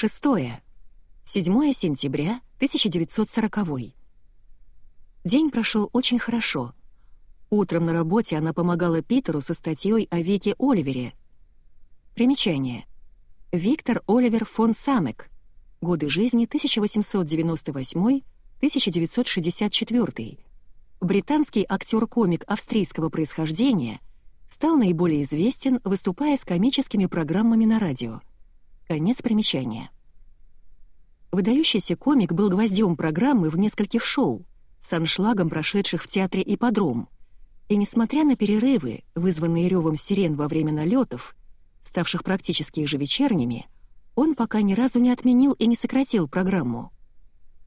Шестое. 7 сентября 1940. День прошел очень хорошо. Утром на работе она помогала Питеру со статьей о Вике Оливере. Примечание. Виктор Оливер фон Самек. Годы жизни 1898-1964. Британский актер-комик австрийского происхождения стал наиболее известен, выступая с комическими программами на радио. Конец примечания. Выдающийся комик был гвоздем программы в нескольких шоу, с аншлагом прошедших в театре «Ипподром». И несмотря на перерывы, вызванные ревом сирен во время налетов, ставших практически ежевечерними, он пока ни разу не отменил и не сократил программу.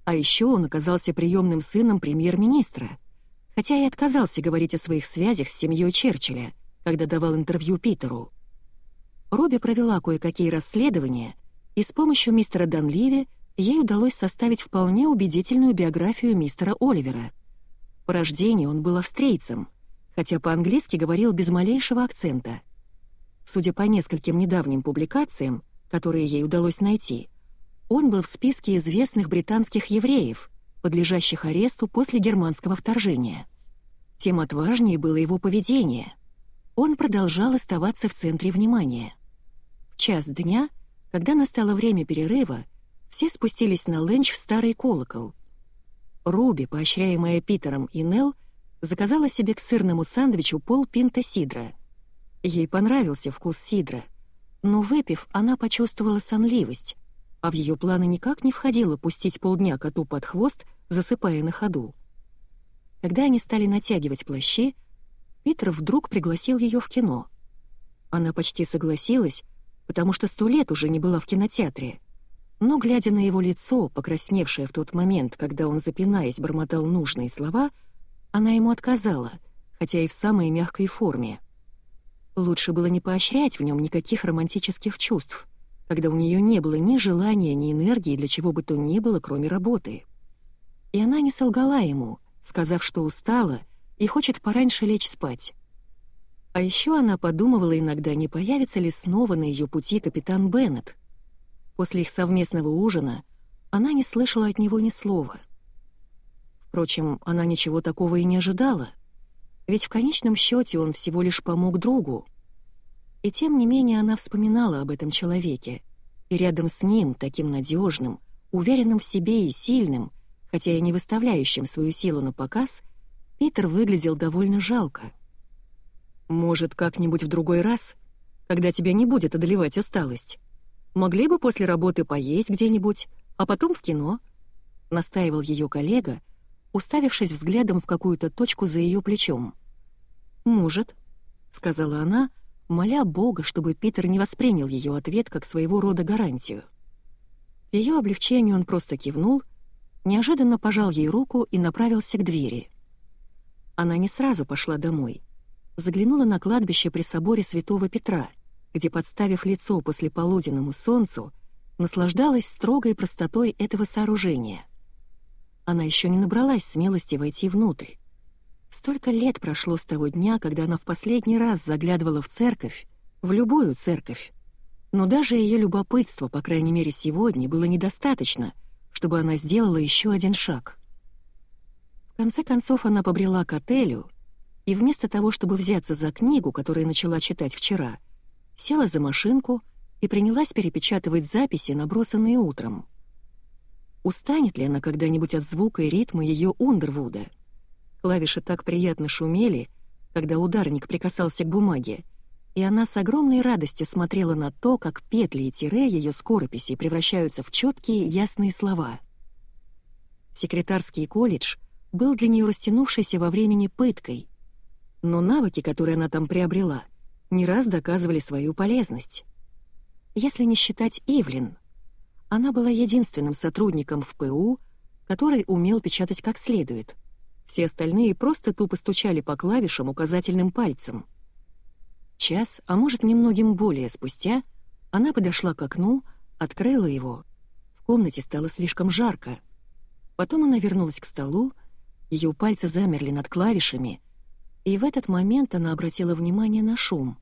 А еще он оказался приемным сыном премьер-министра, хотя и отказался говорить о своих связях с семьей Черчилля, когда давал интервью Питеру. Робби провела кое-какие расследования, и с помощью мистера Данливи ей удалось составить вполне убедительную биографию мистера Оливера. По рождению он был австрийцем, хотя по-английски говорил без малейшего акцента. Судя по нескольким недавним публикациям, которые ей удалось найти, он был в списке известных британских евреев, подлежащих аресту после германского вторжения. Тем отважнее было его поведение. Он продолжал оставаться в центре внимания. Час дня, когда настало время перерыва, все спустились на ленч в старый колокол. Руби, поощряемая Питером и Нелл, заказала себе к сырному сандвичу полпинта сидра. Ей понравился вкус сидра, но выпив, она почувствовала сонливость, а в ее планы никак не входило пустить полдня коту под хвост, засыпая на ходу. Когда они стали натягивать плащи, Питер вдруг пригласил ее в кино. Она почти согласилась, потому что сто лет уже не была в кинотеатре — но, глядя на его лицо, покрасневшее в тот момент, когда он, запинаясь, бормотал нужные слова, она ему отказала, хотя и в самой мягкой форме. Лучше было не поощрять в нем никаких романтических чувств, когда у нее не было ни желания, ни энергии для чего бы то ни было, кроме работы. И она не солгала ему, сказав, что устала и хочет пораньше лечь спать. А еще она подумывала иногда, не появится ли снова на ее пути капитан Беннет, После их совместного ужина она не слышала от него ни слова. Впрочем, она ничего такого и не ожидала, ведь в конечном счете он всего лишь помог другу. И тем не менее она вспоминала об этом человеке, и рядом с ним, таким надежным, уверенным в себе и сильным, хотя и не выставляющим свою силу на показ, Питер выглядел довольно жалко. «Может, как-нибудь в другой раз, когда тебя не будет одолевать усталость?» Могли бы после работы поесть где-нибудь, а потом в кино», — настаивал ее коллега, уставившись взглядом в какую-то точку за ее плечом. «Может», — сказала она, моля Бога, чтобы Питер не воспринял ее ответ как своего рода гарантию. Ее облегчению он просто кивнул, неожиданно пожал ей руку и направился к двери. Она не сразу пошла домой. Заглянула на кладбище при соборе Святого Петра — где, подставив лицо после полуденному солнцу, наслаждалась строгой простотой этого сооружения. Она еще не набралась смелости войти внутрь. Столько лет прошло с того дня, когда она в последний раз заглядывала в церковь, в любую церковь. Но даже ее любопытство, по крайней мере сегодня, было недостаточно, чтобы она сделала еще один шаг. В конце концов она побрела к отелю, и вместо того, чтобы взяться за книгу, которую начала читать вчера, — села за машинку и принялась перепечатывать записи, набросанные утром. Устанет ли она когда-нибудь от звука и ритма ее Ундервуда? Клавиши так приятно шумели, когда ударник прикасался к бумаге, и она с огромной радостью смотрела на то, как петли и тире ее скорописи превращаются в четкие, ясные слова. Секретарский колледж был для нее растянувшейся во времени пыткой, но навыки, которые она там приобрела, не раз доказывали свою полезность. Если не считать Ивлин, она была единственным сотрудником в ПУ, который умел печатать как следует. Все остальные просто тупо стучали по клавишам указательным пальцем. Час, а может немногим более спустя, она подошла к окну, открыла его. В комнате стало слишком жарко. Потом она вернулась к столу, ее пальцы замерли над клавишами, и в этот момент она обратила внимание на шум.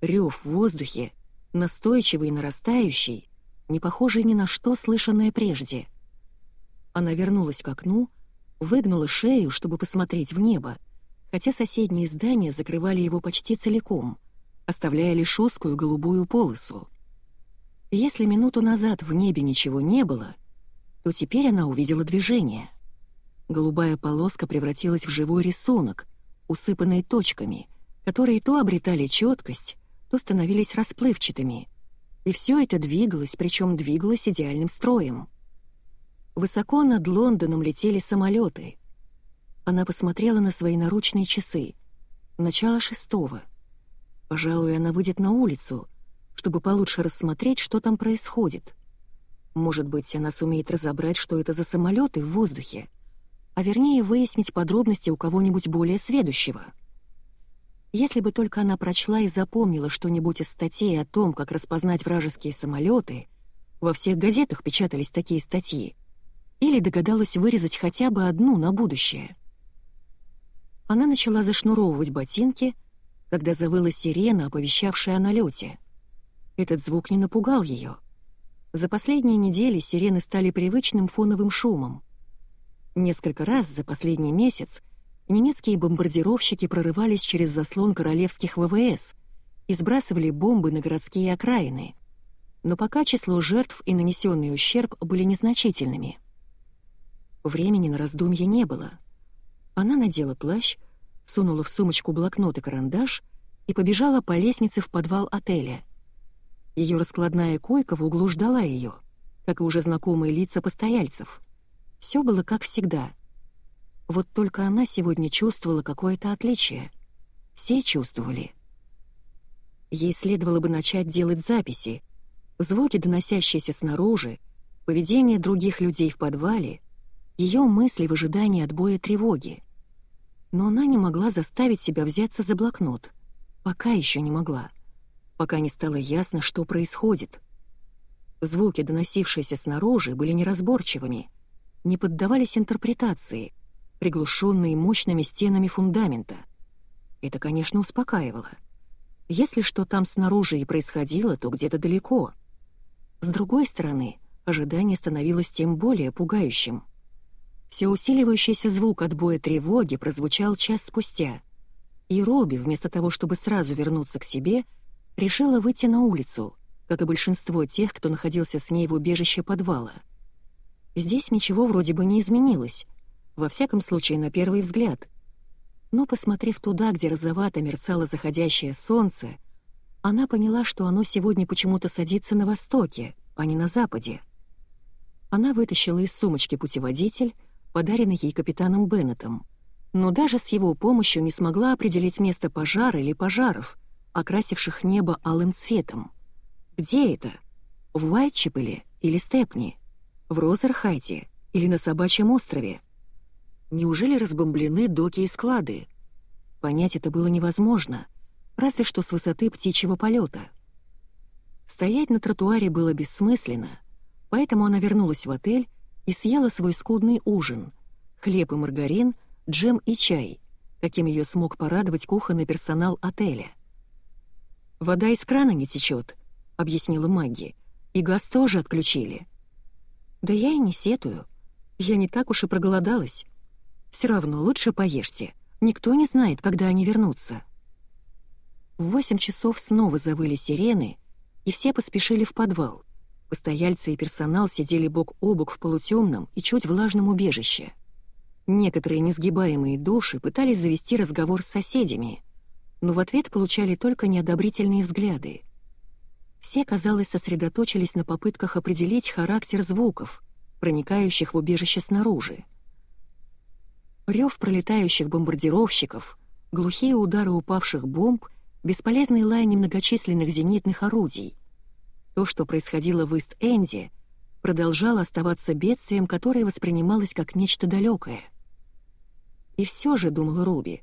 Рев в воздухе, настойчивый и нарастающий, не похожий ни на что, слышанное прежде. Она вернулась к окну, выгнула шею, чтобы посмотреть в небо, хотя соседние здания закрывали его почти целиком, оставляя лишь узкую голубую полосу. Если минуту назад в небе ничего не было, то теперь она увидела движение. Голубая полоска превратилась в живой рисунок, усыпанный точками, которые то обретали четкость, то становились расплывчатыми. И все это двигалось, причем двигалось идеальным строем. Высоко над Лондоном летели самолеты. Она посмотрела на свои наручные часы. Начало шестого. Пожалуй, она выйдет на улицу, чтобы получше рассмотреть, что там происходит. Может быть, она сумеет разобрать, что это за самолеты в воздухе, а вернее выяснить подробности у кого-нибудь более сведущего. Если бы только она прочла и запомнила что-нибудь из статей о том, как распознать вражеские самолеты, во всех газетах печатались такие статьи, или догадалась вырезать хотя бы одну на будущее. Она начала зашнуровывать ботинки, когда завыла сирена, оповещавшая о налете. Этот звук не напугал ее. За последние недели сирены стали привычным фоновым шумом. Несколько раз за последний месяц немецкие бомбардировщики прорывались через заслон королевских ВВС и сбрасывали бомбы на городские окраины. Но пока число жертв и нанесенный ущерб были незначительными. Времени на раздумье не было. Она надела плащ, сунула в сумочку блокнот и карандаш и побежала по лестнице в подвал отеля. Ее раскладная койка в углу ждала ее, как и уже знакомые лица постояльцев. Все было как всегда — вот только она сегодня чувствовала какое-то отличие. Все чувствовали. Ей следовало бы начать делать записи. Звуки, доносящиеся снаружи, поведение других людей в подвале, ее мысли в ожидании отбоя тревоги. Но она не могла заставить себя взяться за блокнот. Пока еще не могла. Пока не стало ясно, что происходит. Звуки, доносившиеся снаружи, были неразборчивыми, не поддавались интерпретации — приглушенные мощными стенами фундамента. Это, конечно, успокаивало. Если что там снаружи и происходило, то где-то далеко. С другой стороны, ожидание становилось тем более пугающим. Все усиливающийся звук отбоя тревоги прозвучал час спустя, и Робби, вместо того, чтобы сразу вернуться к себе, решила выйти на улицу, как и большинство тех, кто находился с ней в убежище подвала. Здесь ничего вроде бы не изменилось, во всяком случае, на первый взгляд. Но, посмотрев туда, где розовато мерцало заходящее солнце, она поняла, что оно сегодня почему-то садится на востоке, а не на западе. Она вытащила из сумочки путеводитель, подаренный ей капитаном Беннетом, но даже с его помощью не смогла определить место пожара или пожаров, окрасивших небо алым цветом. Где это? В Уайтчепеле или Степни? В Розерхайте или на Собачьем острове? Неужели разбомблены доки и склады? Понять это было невозможно, разве что с высоты птичьего полета. Стоять на тротуаре было бессмысленно, поэтому она вернулась в отель и съела свой скудный ужин — хлеб и маргарин, джем и чай, каким ее смог порадовать кухонный персонал отеля. «Вода из крана не течет», — объяснила Магги, — «и газ тоже отключили». «Да я и не сетую. Я не так уж и проголодалась. Все равно лучше поешьте. Никто не знает, когда они вернутся». В восемь часов снова завыли сирены, и все поспешили в подвал. Постояльцы и персонал сидели бок о бок в полутемном и чуть влажном убежище. Некоторые несгибаемые души пытались завести разговор с соседями, но в ответ получали только неодобрительные взгляды. Все, казалось, сосредоточились на попытках определить характер звуков, проникающих в убежище снаружи. Рев пролетающих бомбардировщиков, глухие удары упавших бомб, бесполезный лай немногочисленных зенитных орудий. То, что происходило в Ист-Энде, продолжало оставаться бедствием, которое воспринималось как нечто далекое. И все же, думала Руби,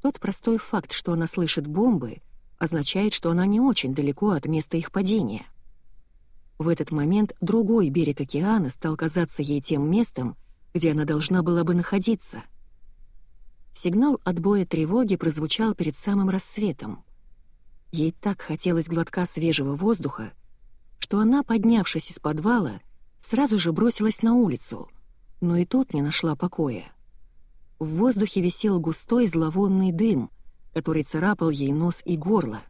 тот простой факт, что она слышит бомбы, означает, что она не очень далеко от места их падения. В этот момент другой берег океана стал казаться ей тем местом, где она должна была бы находиться. Сигнал отбоя тревоги прозвучал перед самым рассветом. Ей так хотелось глотка свежего воздуха, что она, поднявшись из подвала, сразу же бросилась на улицу, но и тут не нашла покоя. В воздухе висел густой зловонный дым, который царапал ей нос и горло.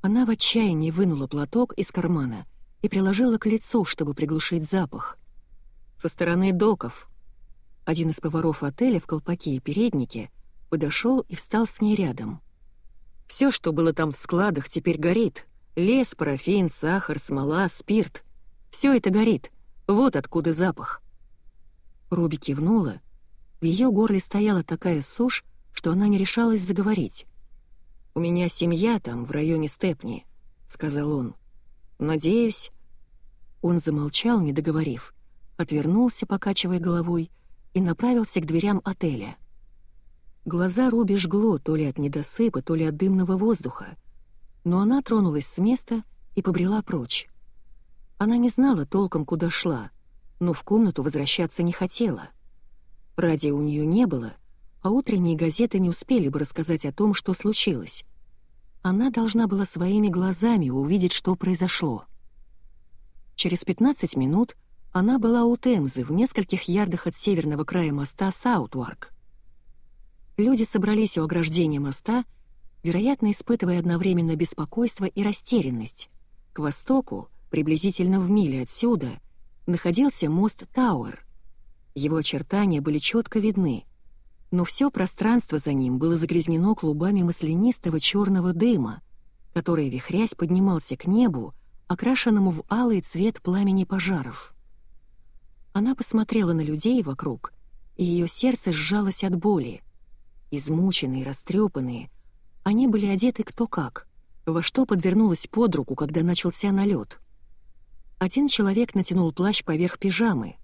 Она в отчаянии вынула платок из кармана и приложила к лицу, чтобы приглушить запах. Со стороны доков. Один из поваров отеля в колпаке и переднике подошел и встал с ней рядом. Все, что было там в складах, теперь горит. Лес, парафин, сахар, смола, спирт. Все это горит. Вот откуда запах. Руби кивнула. В ее горле стояла такая сушь, что она не решалась заговорить. «У меня семья там, в районе Степни», — сказал он. «Надеюсь...» Он замолчал, не договорив, отвернулся, покачивая головой, и направился к дверям отеля. Глаза Руби жгло то ли от недосыпа, то ли от дымного воздуха, но она тронулась с места и побрела прочь. Она не знала толком, куда шла, но в комнату возвращаться не хотела. Радио у нее не было, а утренние газеты не успели бы рассказать о том, что случилось. Она должна была своими глазами увидеть, что произошло. Через 15 минут она была у Темзы в нескольких ярдах от северного края моста Саутварк. Люди собрались у ограждения моста, вероятно, испытывая одновременно беспокойство и растерянность. К востоку, приблизительно в миле отсюда, находился мост Тауэр. Его очертания были четко видны, но все пространство за ним было загрязнено клубами маслянистого черного дыма, который, вихрясь, поднимался к небу, окрашенному в алый цвет пламени пожаров. Она посмотрела на людей вокруг, и ее сердце сжалось от боли. Измученные, растрепанные, они были одеты кто как, во что подвернулось под руку, когда начался налет. Один человек натянул плащ поверх пижамы.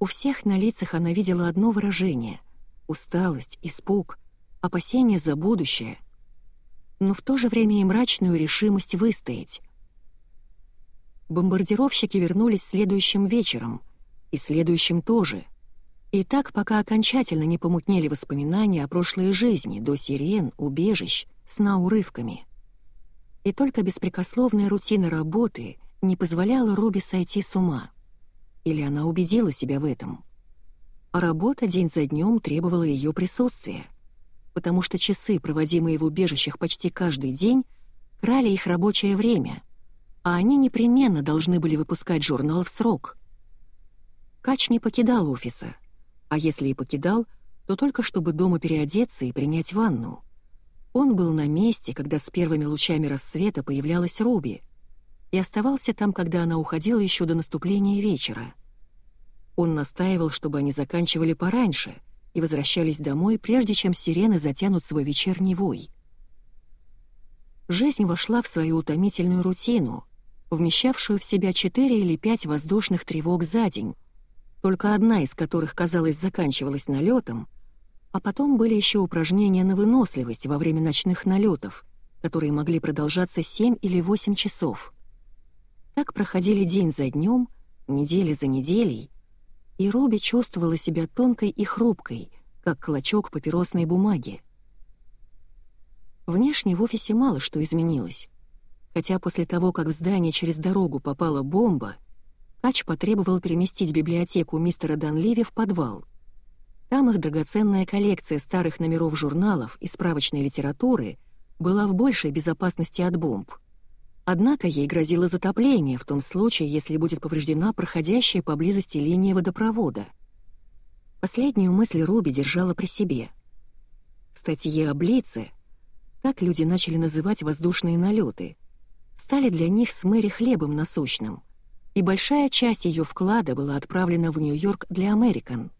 У всех на лицах она видела одно выражение — усталость, испуг, опасение за будущее, но в то же время и мрачную решимость выстоять. Бомбардировщики вернулись следующим вечером, и следующим тоже — и так, пока окончательно не помутнели воспоминания о прошлой жизни до сирен, убежищ, сна урывками. И только беспрекословная рутина работы не позволяла Руби сойти с ума. Или она убедила себя в этом. А работа день за днем требовала ее присутствия, потому что часы, проводимые в убежищах почти каждый день, крали их рабочее время, а они непременно должны были выпускать журнал в срок. Кач не покидал офиса — а если и покидал, то только чтобы дома переодеться и принять ванну. Он был на месте, когда с первыми лучами рассвета появлялась Руби, и оставался там, когда она уходила еще до наступления вечера. Он настаивал, чтобы они заканчивали пораньше и возвращались домой, прежде чем сирены затянут свой вечерний вой. Жизнь вошла в свою утомительную рутину, вмещавшую в себя четыре или пять воздушных тревог за день, только одна из которых, казалось, заканчивалась налетом, а потом были еще упражнения на выносливость во время ночных налетов, которые могли продолжаться 7 или 8 часов. Так проходили день за днем, недели за неделей, и Руби чувствовала себя тонкой и хрупкой, как клочок папиросной бумаги. Внешне в офисе мало что изменилось, хотя после того, как в здание через дорогу попала бомба, Ач потребовал переместить библиотеку мистера Данливи в подвал. Там их драгоценная коллекция старых номеров журналов и справочной литературы была в большей безопасности от бомб. Однако ей грозило затопление в том случае, если будет повреждена проходящая поблизости линия водопровода. Последнюю мысль Руби держала при себе. Статьи о Блице, так люди начали называть воздушные налеты, стали для них с Мэри хлебом насущным и большая часть ее вклада была отправлена в Нью-Йорк для Американ.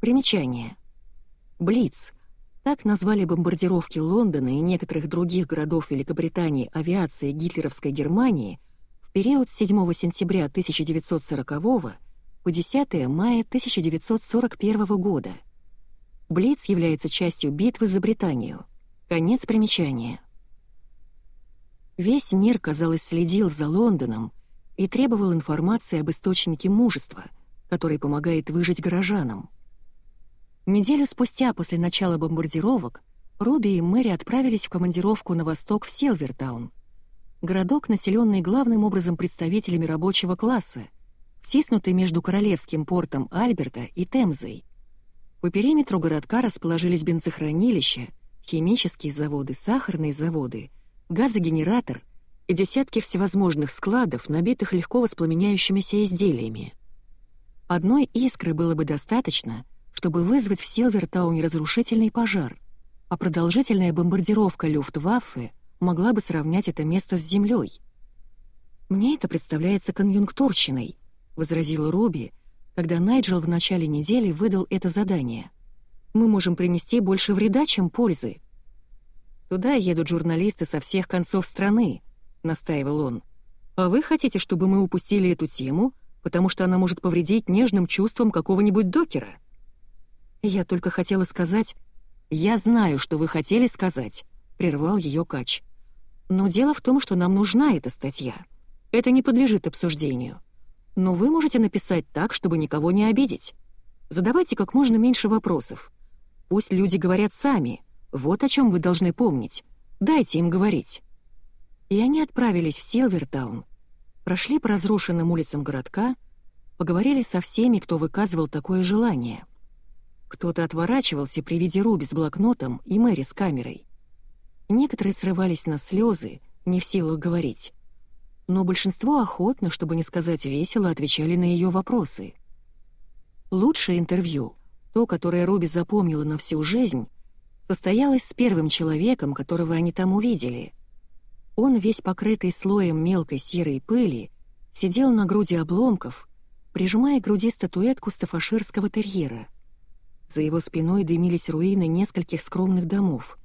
Примечание. Блиц. Так назвали бомбардировки Лондона и некоторых других городов Великобритании авиации гитлеровской Германии в период с 7 сентября 1940 по 10 мая 1941 года. Блиц является частью битвы за Британию. Конец примечания. Весь мир, казалось, следил за Лондоном, и требовал информации об источнике мужества, который помогает выжить горожанам. Неделю спустя после начала бомбардировок Робби и Мэри отправились в командировку на восток в Силвертаун. Городок, населенный главным образом представителями рабочего класса, втиснутый между королевским портом Альберта и Темзой. По периметру городка расположились бензохранилища, химические заводы, сахарные заводы, газогенератор и десятки всевозможных складов, набитых легко воспламеняющимися изделиями. Одной искры было бы достаточно, чтобы вызвать в Силвертауне разрушительный пожар, а продолжительная бомбардировка Люфтваффе могла бы сравнять это место с землей. «Мне это представляется конъюнктурщиной», — возразила Руби, когда Найджел в начале недели выдал это задание. «Мы можем принести больше вреда, чем пользы». «Туда едут журналисты со всех концов страны», — настаивал он. «А вы хотите, чтобы мы упустили эту тему, потому что она может повредить нежным чувствам какого-нибудь докера?» «Я только хотела сказать...» «Я знаю, что вы хотели сказать», — прервал ее Кач. «Но дело в том, что нам нужна эта статья. Это не подлежит обсуждению. Но вы можете написать так, чтобы никого не обидеть. Задавайте как можно меньше вопросов. Пусть люди говорят сами. Вот о чем вы должны помнить. Дайте им говорить». И они отправились в Силвертаун, прошли по разрушенным улицам городка, поговорили со всеми, кто выказывал такое желание. Кто-то отворачивался при виде Руби с блокнотом и Мэри с камерой. Некоторые срывались на слезы, не в силах говорить но большинство охотно, чтобы не сказать весело, отвечали на ее вопросы. Лучшее интервью, то, которое Руби запомнила на всю жизнь, состоялось с первым человеком, которого они там увидели. Он, весь покрытый слоем мелкой серой пыли, сидел на груди обломков, прижимая к груди статуэтку стафаширского терьера. За его спиной дымились руины нескольких скромных домов.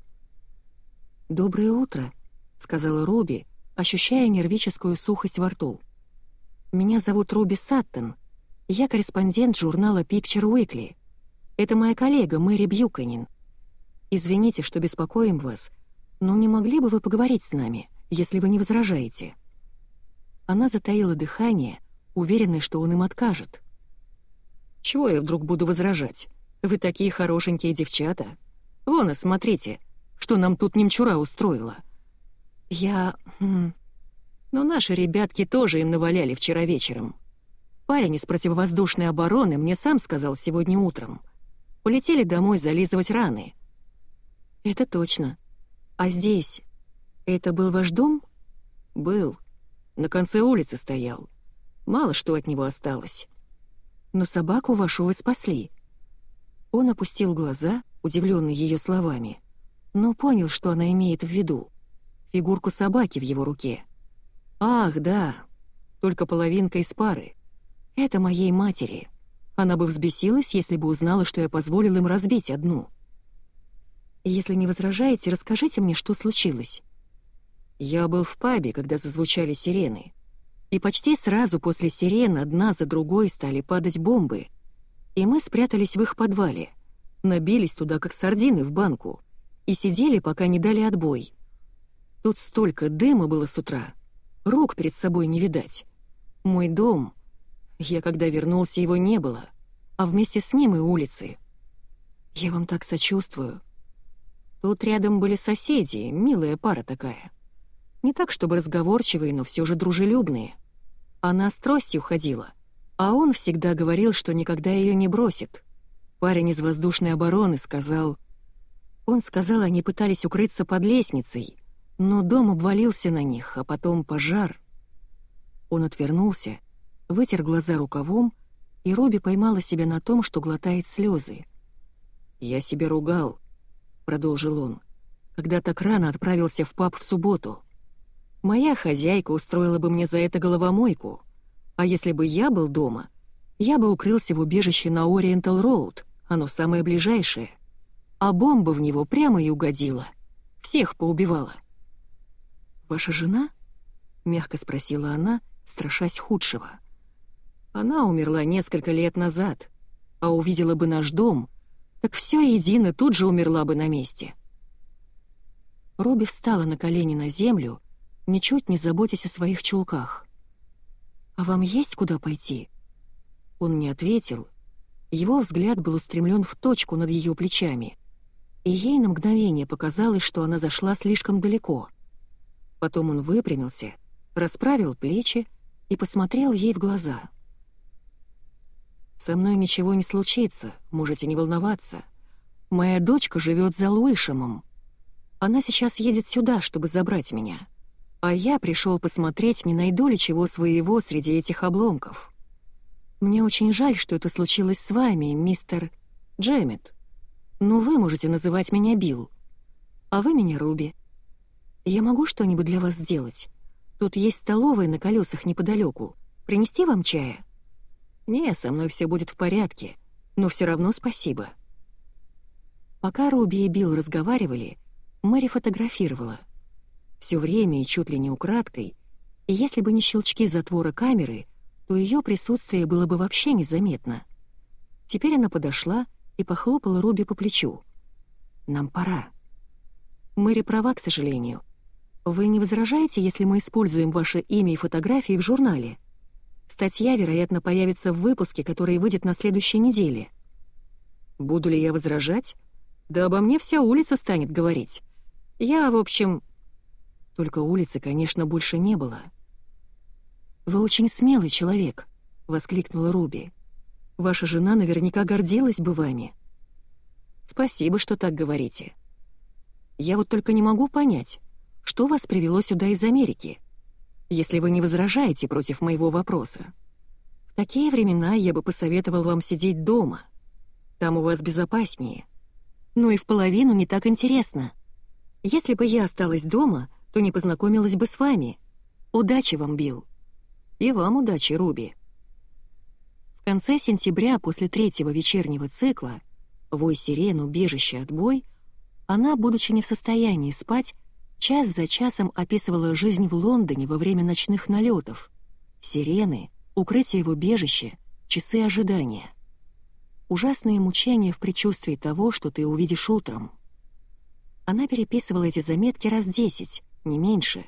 «Доброе утро», — сказала Руби, — ощущая нервическую сухость во рту. «Меня зовут Руби Саттон. Я корреспондент журнала Picture Weekly. Это моя коллега Мэри Бьюканин. Извините, что беспокоим вас, но не могли бы вы поговорить с нами, если вы не возражаете?» Она затаила дыхание, уверенная, что он им откажет. «Чего я вдруг буду возражать? Вы такие хорошенькие девчата. Вон, смотрите, что нам тут немчура устроила. «Я... Хм... Но наши ребятки тоже им наваляли вчера вечером. Парень из противовоздушной обороны мне сам сказал сегодня утром. Полетели домой зализывать раны». «Это точно. А здесь... Это был ваш дом?» «Был. На конце улицы стоял. Мало что от него осталось. Но собаку вашу вы спасли». Он опустил глаза, удивленный ее словами, но понял, что она имеет в виду фигурку собаки в его руке. «Ах, да, только половинка из пары. Это моей матери. Она бы взбесилась, если бы узнала, что я позволил им разбить одну». «Если не возражаете, расскажите мне, что случилось». Я был в пабе, когда зазвучали сирены. И почти сразу после сирен одна за другой стали падать бомбы. И мы спрятались в их подвале, набились туда, как сардины в банку, и сидели, пока не дали отбой. Тут столько дыма было с утра. Рук перед собой не видать. Мой дом... Я когда вернулся, его не было. А вместе с ним и улицы. Я вам так сочувствую. Тут рядом были соседи, милая пара такая. Не так, чтобы разговорчивые, но все же дружелюбные. Она с тростью ходила, а он всегда говорил, что никогда ее не бросит. Парень из воздушной обороны сказал... Он сказал, они пытались укрыться под лестницей, но дом обвалился на них, а потом пожар. Он отвернулся, вытер глаза рукавом, и Робби поймала себя на том, что глотает слезы. «Я себя ругал», — продолжил он, — «когда так рано отправился в паб в субботу. Моя хозяйка устроила бы мне за это головомойку, а если бы я был дома, я бы укрылся в убежище на Ориентал-Роуд, оно самое ближайшее, а бомба в него прямо и угодила, всех поубивала». «Ваша жена?» — мягко спросила она, страшась худшего. «Она умерла несколько лет назад, а увидела бы наш дом, так все едино тут же умерла бы на месте». Робби встала на колени на землю, ничуть не заботясь о своих чулках. «А вам есть куда пойти?» Он не ответил. Его взгляд был устремлен в точку над ее плечами, и ей на мгновение показалось, что она зашла слишком далеко — Потом он выпрямился, расправил плечи и посмотрел ей в глаза. «Со мной ничего не случится, можете не волноваться. Моя дочка живет за Луишемом. Она сейчас едет сюда, чтобы забрать меня. А я пришел посмотреть, не найду ли чего своего среди этих обломков. Мне очень жаль, что это случилось с вами, мистер Джеммет. Но вы можете называть меня Билл. А вы меня Руби. Я могу что-нибудь для вас сделать? Тут есть столовая на колесах неподалеку. Принести вам чая? Не, со мной все будет в порядке, но все равно спасибо. Пока Руби и Билл разговаривали, Мэри фотографировала. Все время и чуть ли не украдкой, и если бы не щелчки затвора камеры, то ее присутствие было бы вообще незаметно. Теперь она подошла и похлопала Руби по плечу. «Нам пора». «Мэри права, к сожалению. Вы не возражаете, если мы используем ваше имя и фотографии в журнале? Статья, вероятно, появится в выпуске, который выйдет на следующей неделе». «Буду ли я возражать? Да обо мне вся улица станет говорить. Я, в общем...» Только улицы, конечно, больше не было. «Вы очень смелый человек», — воскликнула Руби. Ваша жена наверняка гордилась бы вами». «Спасибо, что так говорите. Я вот только не могу понять, что вас привело сюда из Америки, если вы не возражаете против моего вопроса. В такие времена я бы посоветовал вам сидеть дома. Там у вас безопаснее. Ну и в половину не так интересно. Если бы я осталась дома, то не познакомилась бы с вами. Удачи вам, Билл. И вам удачи, Руби» конце сентября, после третьего вечернего цикла, «Вой сирен, убежище, отбой», она, будучи не в состоянии спать, час за часом описывала жизнь в Лондоне во время ночных налетов. Сирены, укрытие в убежище, часы ожидания. Ужасные мучения в предчувствии того, что ты увидишь утром. Она переписывала эти заметки раз десять, не меньше,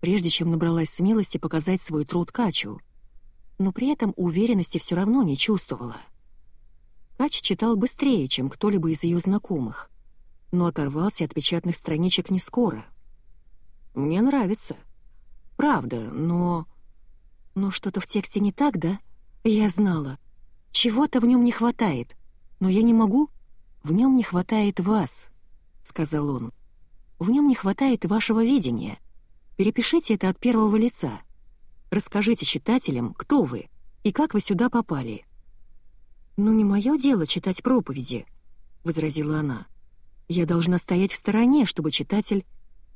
прежде чем набралась смелости показать свой труд Качу — но при этом уверенности все равно не чувствовала. Кач читал быстрее, чем кто-либо из ее знакомых, но оторвался от печатных страничек не скоро. «Мне нравится. Правда, но...» «Но что-то в тексте не так, да? Я знала. Чего-то в нем не хватает. Но я не могу. В нем не хватает вас», — сказал он. В нем не хватает вашего видения. Перепишите это от первого лица. Расскажите читателям, кто вы и как вы сюда попали. «Ну, не мое дело читать проповеди», — возразила она. «Я должна стоять в стороне, чтобы читатель...»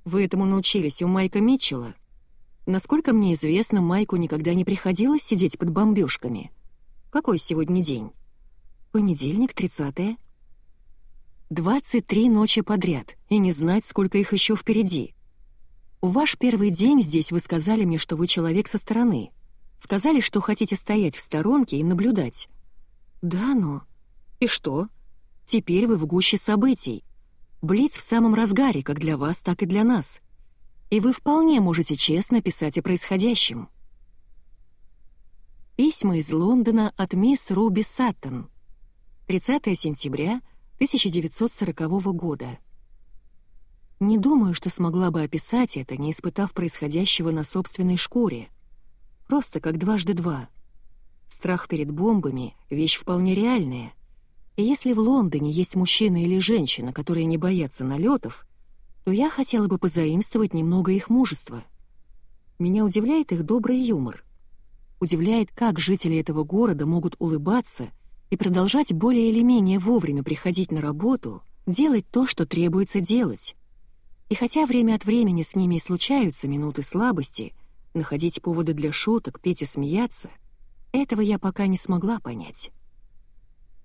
«Вы этому научились у Майка Митчелла?» «Насколько мне известно, Майку никогда не приходилось сидеть под бомбежками. Какой сегодня день?» «Понедельник, тридцатое. 23 ночи подряд и не знать, сколько их еще впереди. В ваш первый день здесь вы сказали мне, что вы человек со стороны. Сказали, что хотите стоять в сторонке и наблюдать. Да, но... И что? Теперь вы в гуще событий. Блиц в самом разгаре, как для вас, так и для нас. И вы вполне можете честно писать о происходящем. Письма из Лондона от мисс Руби Саттон. 30 сентября 1918 1940 года. Не думаю, что смогла бы описать это, не испытав происходящего на собственной шкуре. Просто как дважды два. Страх перед бомбами — вещь вполне реальная. И если в Лондоне есть мужчина или женщина, которые не боятся налетов, то я хотела бы позаимствовать немного их мужества. Меня удивляет их добрый юмор. Удивляет, как жители этого города могут улыбаться и продолжать более или менее вовремя приходить на работу, делать то, что требуется делать. И хотя время от времени с ними и случаются минуты слабости, находить поводы для шуток, петь и смеяться, этого я пока не смогла понять.